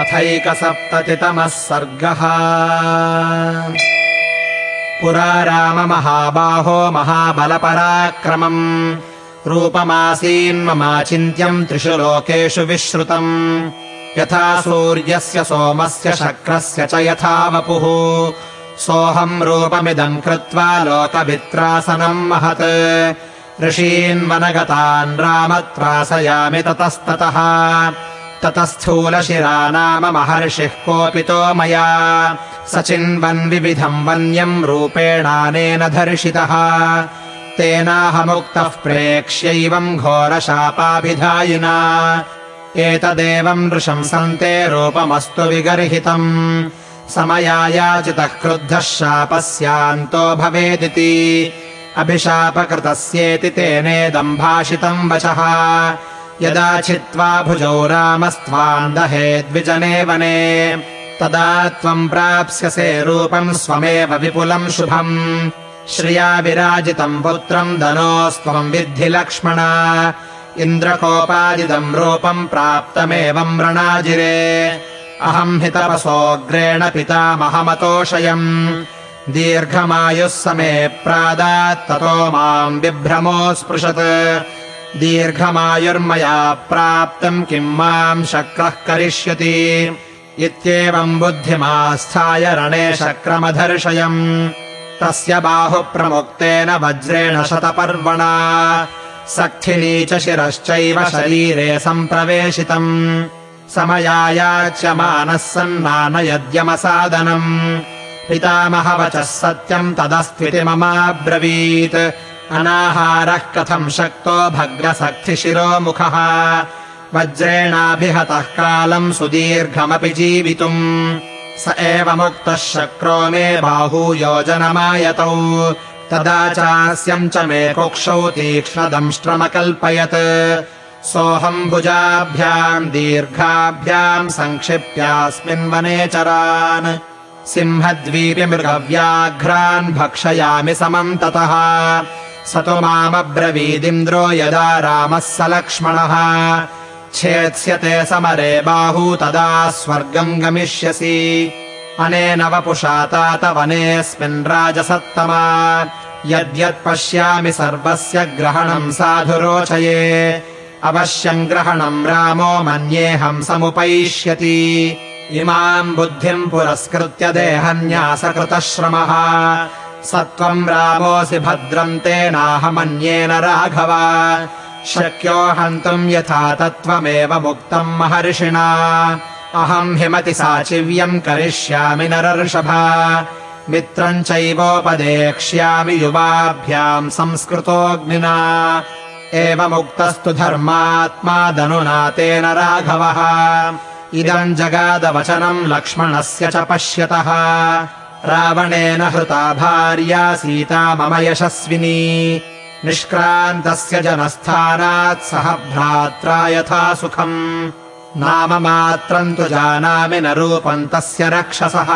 अथैकसप्ततितमः सर्गः। पुरा राममहाबाहो महाबलपराक्रमम्। रूपमासीन्ममाचिन्त्यम् त्रिषु लोकेषु विश्रुतम्। यथा सूर्यस्य सोमस्य शक्रस्य च यथा वपुः। सोऽहम् रूपमिदम् कृत्वा लोकवित्रासनम् महत्। ऋषीन्वनगतान् रामत्रासयामि ततस्ततः ततस्थूलशिरा नाम महर्षिः कोपितो मया। स चिन्वन् विविधम् वन्यम् रूपेणानेन धर्षितः। तेनाहमुक्तः प्रेक्ष्यैवम् घोरशापाभिधायिना। एतदेवम् नृशंसन्ते रूपमस्तु विगर्हितम्। समयायाचितः क्रुद्धः शापस्यान्तो भवेदिति। अभिशापकृतस्येति तेनेदम् भाषितम् वचः यदा छित्त्वा भुजौ रामस्त्वाम् दहेद्विजने वने तदा त्वम् प्राप्स्यसे रूपम् स्वमेव विपुलम् शुभम्। श्रिया विराजितम् पुत्रम् दनोस्त्वम् विद्धि लक्ष्मण इन्द्रकोपादिदम् रूपम् प्राप्तमेवम् रणाजिरे अहम् हि तपसोऽग्रेण पितामहमतोषयम्। दीर्घमायुः समे प्रादात्ततो माम् विभ्रमो स्पृशत् दीर्घमायुर्मया प्राप्तम् किम् माम् शक्रः करिष्यति। इत्येवम् बुद्धिमास्थाय रणे शक्रमधर्षयम्। तस्य बाहुप्रमुक्तेन वज्रेण शतपर्वणा। सख्थिनी च शिरश्चैव शरीरे सम्प्रवेशितम्। समयायाच्यमानः सन्नानयद्यमसादनम्। पितामहवचः सत्यम् तदस्त्विति ममाब्रवीत् अनाहारः कथम् शक्तो भग्रसक्थिशिरोमुखः वज्रेणाभिहतः कालम् सुदीर्घमपि जीवितुम्। स एवमुक्तः शक्रो मे बाहूयोजनमायतौ तदा चास्यम् च मे कुक्षौ तीक्ष्णदंष्ट्रमकल्पयत् सोऽहम् भुजाभ्याम् दीर्घाभ्याम् सङ्क्षिप्यास्मिन् वनेचरान् सिंहद्वीपमृगव्याघ्रान् भक्षयामि समम् ततः स तु मामब्रवीदिन्द्रो यदा रामः स लक्ष्मणः। छेत्स्यते समरे बाहू तदा स्वर्गम् गमिष्यसि। अनेन वपुषा तात वनेऽस्मिन् राजसत्तमा। यद्यत् पश्यामि सर्वस्य ग्रहणम् साधु रोचये अवश्यम् ग्रहणम् रामो मन्येऽहम् समुपैष्यति। इमाम् बुद्धिम् पुरस्कृत्य देहन्यासकृतः श्रमः स त्वम् रामोऽसि भद्रम् तेनाहमन्येन राघव। शक्यो हन्तुम् यथा तत्त्वमेव मुक्तम् महर्षिणा। अहम् हिमति साचिव्यम् करिष्यामि नरर्षभा। मित्रम् चैवोपदेक्ष्यामि युवाभ्याम् संस्कृतोऽग्निना। एवमुक्तस्तु धर्मात्मा दनुना तेन राघवः। इदम् जगादवचनम् लक्ष्मणस्य च पश्यतः रावणेन हृता भार्या सीता मम यशस्विनी। निष्क्रान्तस्य जनस्थानात् सह भ्रात्रा यथा सुखम्। नाम मात्रम् तु जानामि न रूपम् तस्य रक्षसः।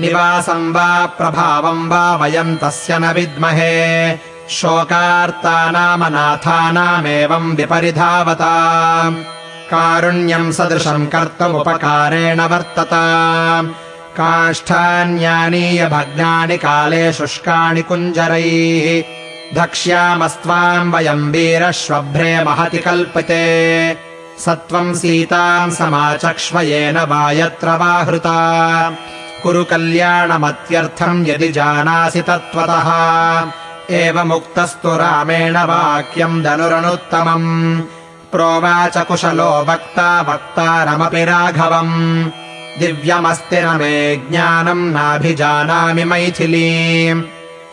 निवासम् वा प्रभावम् वा वयम् तस्य न विद्महे। शोकार्तानामनाथानामेवम् विपरिधावता। कारुण्यम् सदृशम् कर्तुमुपकारेण वर्तत काष्ठान्यानीय भग्नानि काले शुष्काणि कुञ्जरैः धक्ष्यामस्त्वाम् वयम् वीरश्वभ्रे महति कल्पते सत्त्वम् सीताम् समाचक्ष्वयेन वा यत्र वा हृता कुरु कल्याणमत्यर्थम् यदि जानासि तत्त्वतः एवमुक्तस्तु रामेण वाक्यम् दनुरनुत्तमम् प्रोवाच कुशलो वक्ता वक्तारमपि राघवम् दिव्यमस्ति न मे ज्ञानम् नाभिजानामि मैथिली।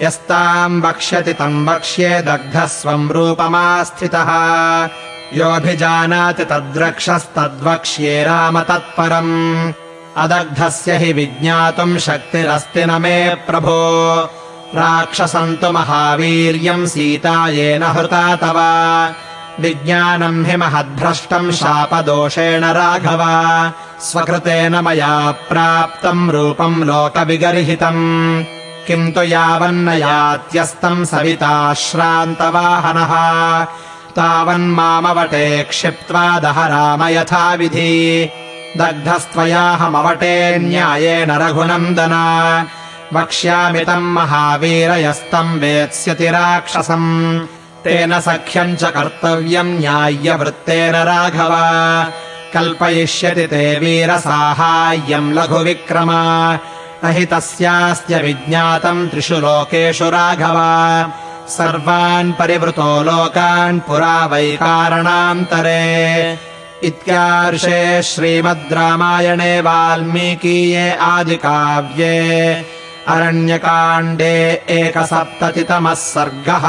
यस्ताम् वक्ष्यति तम् वक्ष्ये दग्धः स्वम् रूपमास्थितः। योऽभिजानाति तद्रक्षस्तद्वक्ष्ये राम तत्परम् अदग्धस्य हि विज्ञातुम् शक्तिरस्ति न मे प्रभो। राक्षसन्तु महावीर्यम् सीता येन हृता तव विज्ञानम् हि महद्भ्रष्टम् शापदोषेण राघव। स्वकृतेन मया प्राप्तम् रूपम् लोकविगर्हितम्। किम् तु यावन्न यात्यस्तम् सविता श्रान्तवाहनः तावन्मामवटे क्षिप्त्वा दह राम यथाविधि। दग्धस्त्वयाहमवटे न्यायेन रघुनन्दन। वक्ष्यामि तम् महावीरयस्तम् वेत्स्यति राक्षसम् तेन सख्यम् च कर्तव्यम् न्याय्यवृत्तेन राघव। कल्पयिष्यति ते वीरसाहाय्यम् लघुविक्रम। न हि तस्यास्त्य विज्ञातम् त्रिषु लोकेषु राघव। सर्वान् परिवृतो लोकान् पुरा वै कारणान्तरे। इत्यार्षे श्रीमद् रामायणे वाल्मीकीये आदिकाव्ये अरण्यकाण्डे एकसप्ततितमः सर्गः